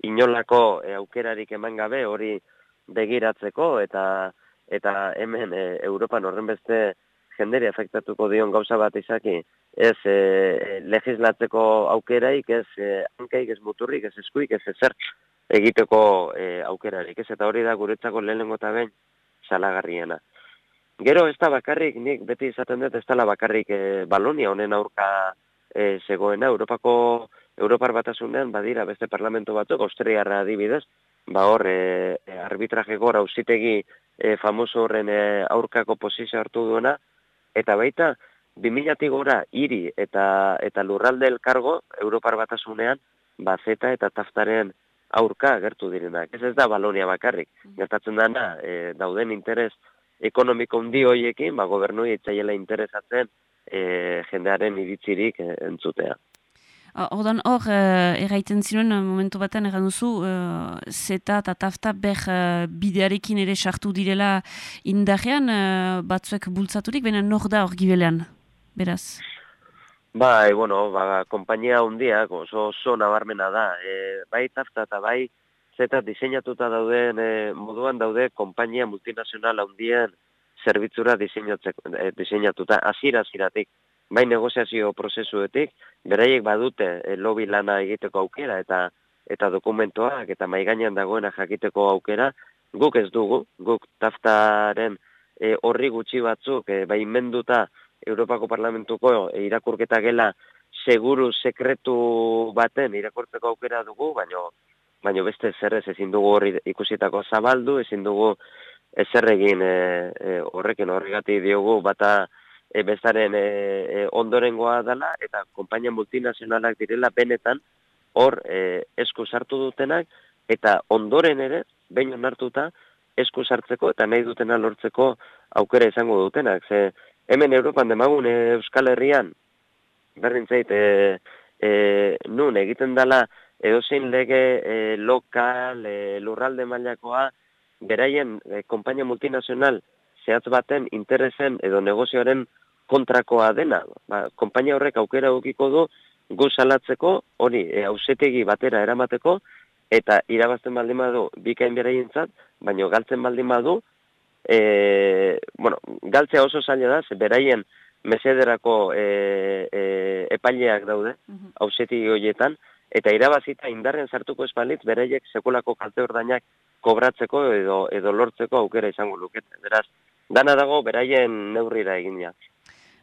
inolako e, aukerarik eman gabe, hori begiratzeko, eta eta hemen e, Europan horren beste jenderi afektatuko dion gauza bat izaki, ez e, legislatzeko aukeraik, ez e, hankaik, ez muturrik, ez eskuik, ez ezer egiteko e, aukerarik, ez eta hori da guretzako lehenengo eta behin salagarriena. Gero ez da bakarrik, nik beti izaten dut ez da bakarrik e, balonia honen aurka e, zegoena, Europako Europar batasunean badira beste parlamento batzuk, Austriarra adibidez, ba hor e, arbitraje gora ausitegi e, famoso horren e, aurkako posizio hartu duena, eta baita 2000 gora hiri eta eta lurralde elkargo Europar batasunean bazeta eta taftaren aurka agertu direnak. Ez ez da balonia bakarrik. Mm. Gertatzen dana, e, dauden interes ekonomiko handi hoiekin, ba gobernu itzaiela interesatzen e, jendearen iritzirik e, entzutea. Ordan hor, uh, erraiten zinuen, momentu batean erran duzu, uh, zeta eta tafta ber uh, bidearekin ere sartu direla indarrean, uh, batzuek bultzaturik, baina nor da hor gibelean, beraz? Bai, bueno, ba, kompainia hundiak oso, oso nabarmena da. E, bai tafta eta bai zeta diseinatuta dauden, e, moduan daude kompainia multinazional hundien zerbitzura diseinatuta, azira aziratik bai negoziazio prozesuetik, beraiek badute e, lobby lana egiteko aukera eta eta dokumentoak eta mai gainean dagoena jakiteko aukera, guk ez dugu, guk taftaren e, horri gutxi batzuk e, bai menduta Europako Parlamentuko e, irakurketa gela seguru sekretu baten irakurtzeko aukera dugu, baino baino beste zer ez ezin dugu horri ikusitako zabaldu, ezin dugu ezer egin e, e, horrekin horregatik diogu bata e, bezaren e, e, ondorengoa dela eta konpainia multinazionalak direla benetan hor e, esku sartu dutenak eta ondoren ere behin onartuta esku sartzeko eta nahi dutena lortzeko aukera izango dutenak. Ze, hemen Europan demagun e, Euskal Herrian berdin zait e, e, nun egiten dela edozein lege e, lokal, e, lurralde mailakoa beraien e, konpainia multinazional zehatz baten interesen edo negozioaren kontrakoa dena. Ba, kompainia horrek aukera ukiko du gu salatzeko, hori, e, ausetegi batera eramateko, eta irabazten baldin badu bikain beraientzat, baino galtzen baldin badu e, bueno, galtzea oso zaila da, ze beraien mesederako e, e, epaileak daude, hauseti hoietan, eta irabazita indarren sartuko espalitz, beraiek sekulako kalte ordainak kobratzeko edo, edo lortzeko aukera izango lukete. Beraz, dana dago beraien neurrira eginak.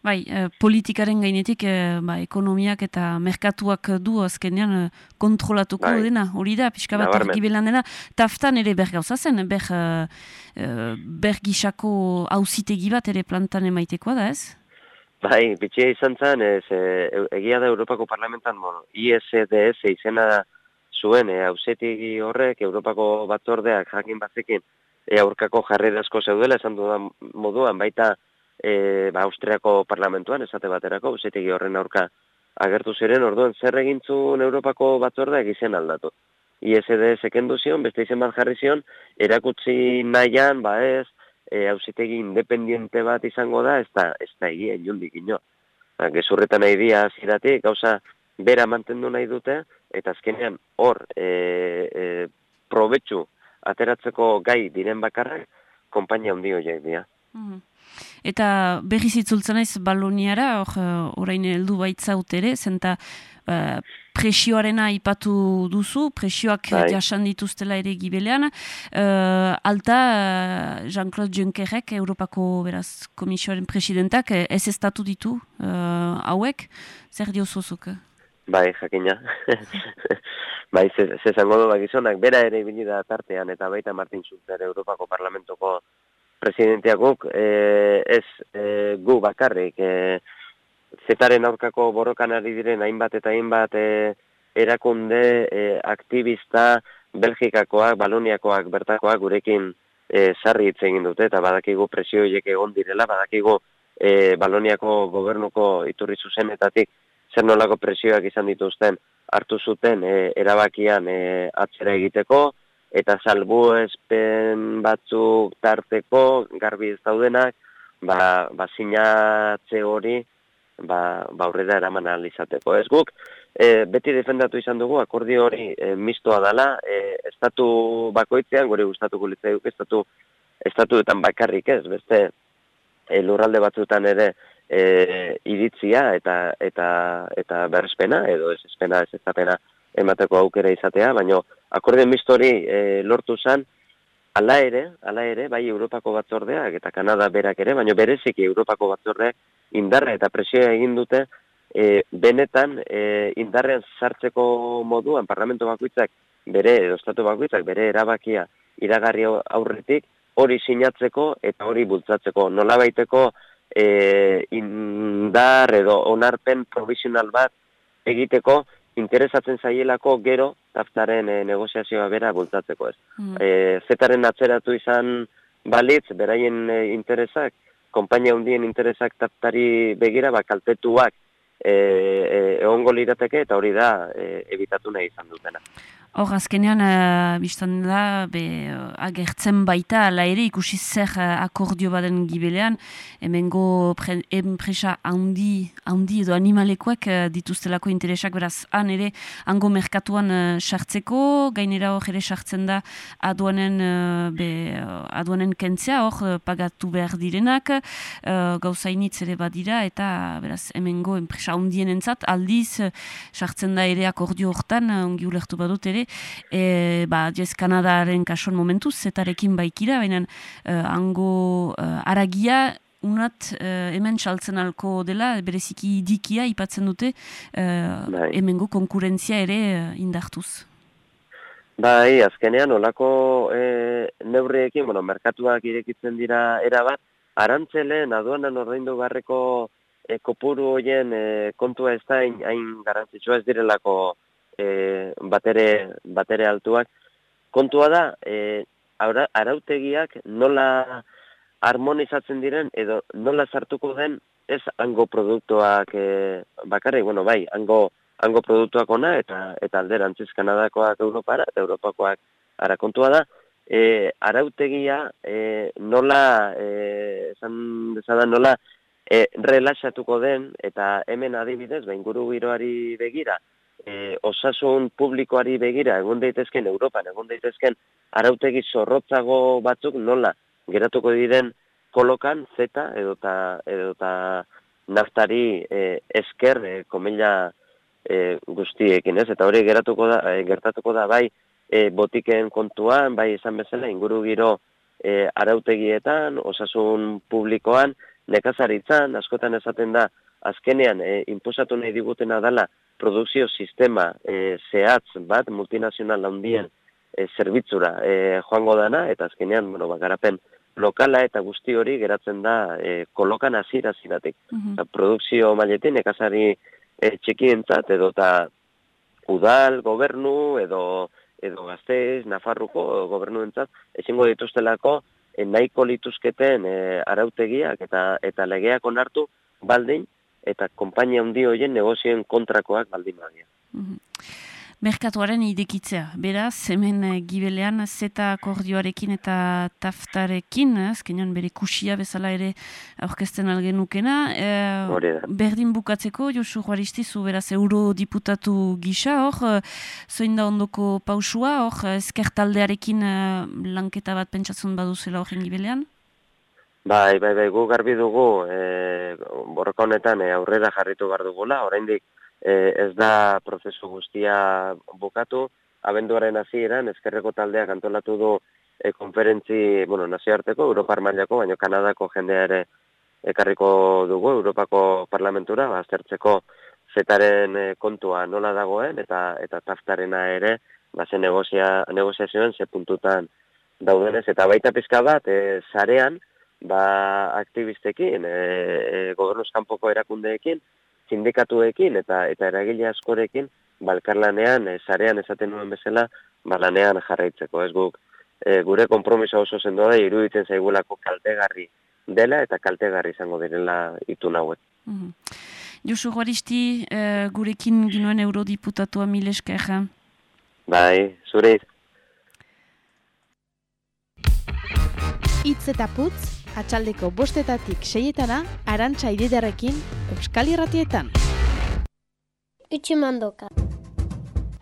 Bai, eh, politikaren gainetik eh, ba, ekonomiak eta merkatuak du azkenean eh, kontrolatuko Bai. dena, hori da, pixka bat Nabarmen. argibelan dena. Taftan ere ber gauza zen, ber, ber gisako hauzitegi bat ere plantan emaitekoa da ez? Bai, bitxia izan zen, ez, e, egia da Europako Parlamentan, bueno, ISDS izena zuen, e, hausetigi horrek, Europako batzordeak jakin bazekin, e, aurkako jarrera asko zeudela, esan dudan moduan, baita e, ba, Austriako parlamentuan, esate baterako, hausetigi horren aurka agertu ziren, orduan, zer egintzun Europako batzordeak izen aldatu. ISDS kendu zion, beste izen bat jarri zion, erakutsi nahian, ba ez, e, hausitegi independiente bat izango da, ez da, ez da egia inundik ino. Ba, gezurretan nahi dia ziratik, gauza bera mantendu nahi dute, eta azkenean hor e, e, probetxu ateratzeko gai diren bakarrak, konpainia handi horiek dira. Mhm. Eta berriz itzultzen naiz Baloniara, hor, eh, orain heldu baitzaut ere, zenta eh, presioarena aipatu duzu, presioak Bai. jasan dituztela ere gibelean. Eh, alta eh, Jean-Claude Junckerrek, Europako beraz komisioaren presidentak, ez estatu ditu eh, hauek, zer diozuzuk? Bai, jakina. bai, ze, ze zango du gizonak, bera ere ibili da tartean, eta baita Martin Schulz ere Europako Parlamentoko presidenteak guk, e, ez e, gu bakarrik, e, zetaren aurkako borrokan ari diren hainbat eta hainbat e, erakunde, e, aktivista, Belgikakoak, Baloniakoak, bertakoak gurekin e, sarri hitz egin dute, eta badakigu presio horiek egon direla, badakigu e, Baloniako gobernuko iturri zuzenetatik zer nolako presioak izan dituzten hartu zuten e, erabakian e, atzera egiteko, eta salbu espen batzuk tarteko, garbi ez daudenak, ba, ba sinatze hori, ba, ba aurrera eraman ahal izateko. Ez guk, e, beti defendatu izan dugu, akordio hori e, mistoa dela, e, estatu bakoitzean, gure gustatuko litzaik, estatu, estatuetan bakarrik ez, beste e, lurralde batzutan ere e, iritzia eta eta eta berrespena edo ez espena ez ezapena emateko aukera izatea, baino akordio misto hori e, lortu zen hala ere, hala ere, bai Europako batzordeak eta Kanada berak ere, baino bereziki Europako batzordeak indarra eta presioa egin dute e, benetan e, indarrean sartzeko moduan parlamento bakoitzak bere edo estatu bakoitzak bere erabakia iragarri aurretik hori sinatzeko eta hori bultzatzeko nolabaiteko e, indar edo onarpen provisional bat egiteko interesatzen zaielako gero taftaren e, negoziazioa bera bultzatzeko ez. Mm. E, zetaren atzeratu izan balitz, beraien e, interesak, konpainia hundien interesak taftari begira, ba, kaltetuak e, e, egongo lirateke eta hori da e, ebitatu nahi izan dutena. Hor, azkenean, uh, biztan da, be, uh, agertzen baita, ala ere, ikusi zer uh, akordio baden gibelean, hemengo pre, enpresa handi, handi edo animalekoak uh, dituztelako interesak, beraz, han ere, hango merkatuan uh, sartzeko, gainera hor ere sartzen da aduanen, uh, be, uh, aduanen kentzea, hor, pagatu behar direnak, uh, gauzainitz ere badira, eta, beraz, hemengo enpresa handien entzat, aldiz, sartzen da ere akordio hortan, ongi ulertu badut ere, e, ba, jez Kanadaren kasuan momentuz, zetarekin baikira, baina uh, hango uh, aragia, unat uh, hemen saltzen alko dela, bereziki dikia ipatzen dute, uh, Bai. hemengo konkurentzia ere uh, indartuz. Bai, azkenean olako e, neurriekin, bueno, merkatuak irekitzen dira erabat, arantzeleen aduanan ordaindu garreko e, kopuru hoien e, kontua ez da hain, hain garrantzitsua ez direlako e, batere, batere altuak. Kontua da, e, arautegiak nola harmonizatzen diren edo nola sartuko den ez hango produktuak e, bakarrik, bueno, bai, hango hango produktuak ona eta eta alderantziz Kanadakoak Europara eta Europakoak ara kontua da e, arautegia e, nola e, esan dezada nola e, relaxatuko den eta hemen adibidez ba inguru giroari begira e, osasun publikoari begira egon daitezken Europan egon daitezken arautegi zorrotzago batzuk nola geratuko diren kolokan zeta edota, edota naftari e, esker e, komila e, guztiekin, ez? Eta hori geratuko da, e, gertatuko da bai e, botiken kontuan, bai izan bezala inguru giro e, arautegietan, osasun publikoan, nekazaritzan, askotan esaten da, azkenean e, inposatu nahi digutena dela produkzio sistema e, zehatz bat multinazional handien e, zerbitzura e, joango dana, eta azkenean, bueno, bakarapen lokala eta guzti hori geratzen da e, kolokan azira ziratik. Mm Produkzio mailetin nekazari e, txikientzat edo eta udal, gobernu edo edo gazteiz, Nafarruko gobernuentzat, ezingo dituztelako e, nahiko lituzketen e, arautegiak eta eta legeak onartu baldin eta konpainia handi hoien negozioen kontrakoak baldin badia. Mhm. Merkatuaren idekitzea. Beraz, hemen e, gibelean zeta akordioarekin eta taftarekin, azkenean bere kusia bezala ere aurkezten algenukena. E, berdin bukatzeko, Josu Juaristi, zu beraz eurodiputatu gisa, hor, zoin da ondoko pausua, hor, ezkertaldearekin lanketa bat pentsatzen baduzela horren gibelean? Bai, bai, bai, gu garbi dugu, e, borroka honetan e, aurrera jarritu behar dugula, oraindik e, ez da prozesu guztia bukatu, abenduaren hasieran ezkerreko taldeak antolatu du e, konferentzi, bueno, nazioarteko, Europar mailako, baina Kanadako jendea ere ekarriko dugu, Europako parlamentura, ba, aztertzeko zetaren e, kontua nola dagoen, eta eta taftarena ere, ba, ze negozia, negoziazioen ze puntutan daudenez, eta baita pizka bat, e, zarean, ba, aktivistekin, e, e, gobernuz kanpoko erakundeekin, sindikatuekin eta eta eragile askorekin balkarlanean e, sarean esaten nuen bezala balanean jarraitzeko ez guk e, gure konpromiso oso sendoa da iruditzen zaigulako kaltegarri dela eta kaltegarri izango direla itun hauek. Mm -hmm. Josu Guaristi, e, gurekin ginoen eurodiputatua mileska Bai, zure. Itz eta putz, atxaldeko bostetatik seietana, arantxa ididarekin, Euskal Irratietan. Utsumandoka.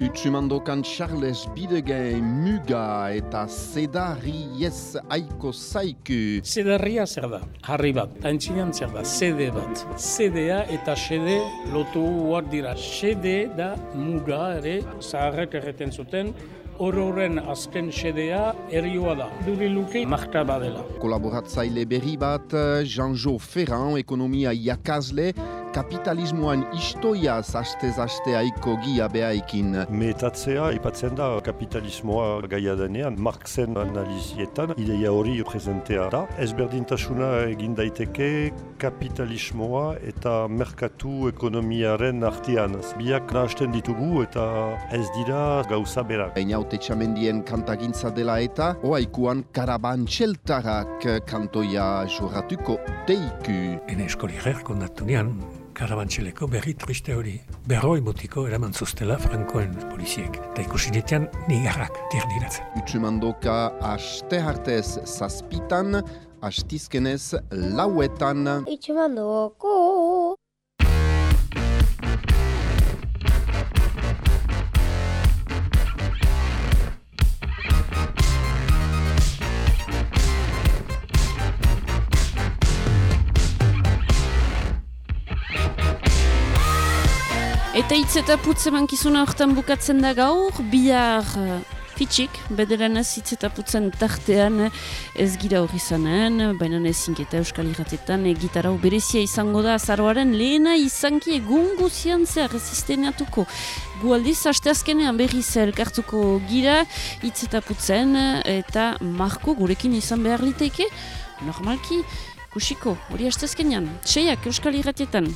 Utsumandokan Charles Bidegei Muga eta Zedari yes aiko zaiku. Zedarria zer da, harri bat, antzinean zer da, zede bat. Zedea eta sede lotu huar dira. Sede da muga ere, zaharrek erreten zuten, ororen azken sedea erioa da. Duri luke marta badela. Kolaboratzaile berri bat, Jean-Jo Ferran, ekonomia jakazle, kapitalismoan istoia zaste-zaste aiko gia behaikin. Metatzea, ipatzen da kapitalismoa gaia denean, Marxen analizietan, ideia hori presentea da. Ezberdintasuna egin daiteke kapitalismoa eta merkatu ekonomiaren artean. Biak nahazten ditugu eta ez dira gauza berak. Baina haute txamendien kantagintza dela eta, oaikuan karabantxeltarak kantoia jorratuko teiku. Ene eskoli kondatu nian, karabantxeleko berri triste hori. Berroi motiko eraman zuztela frankoen poliziek. Eta ikusi ditean nigarrak tirdiratzen. Utsumandoka aste hartez zazpitan, astizkenez lauetan. Utsumandoko. Eta hitz eta putze mankizuna horretan bukatzen da gaur, bihar uh, fitxik, bederan ez hitz eta putzen tartean ez gira hori zanen, baina ez zinketa euskal irratetan, e, gitarra berezia izango da azaroaren lehena izanki egun guzian zer resisteneatuko. Gu aldiz, haste azkenean berri zer kartuko gira, hitz eta putzen, eta marko gurekin izan behar liteke, normalki, kusiko, hori haste azkenean, seiak euskal irratetan.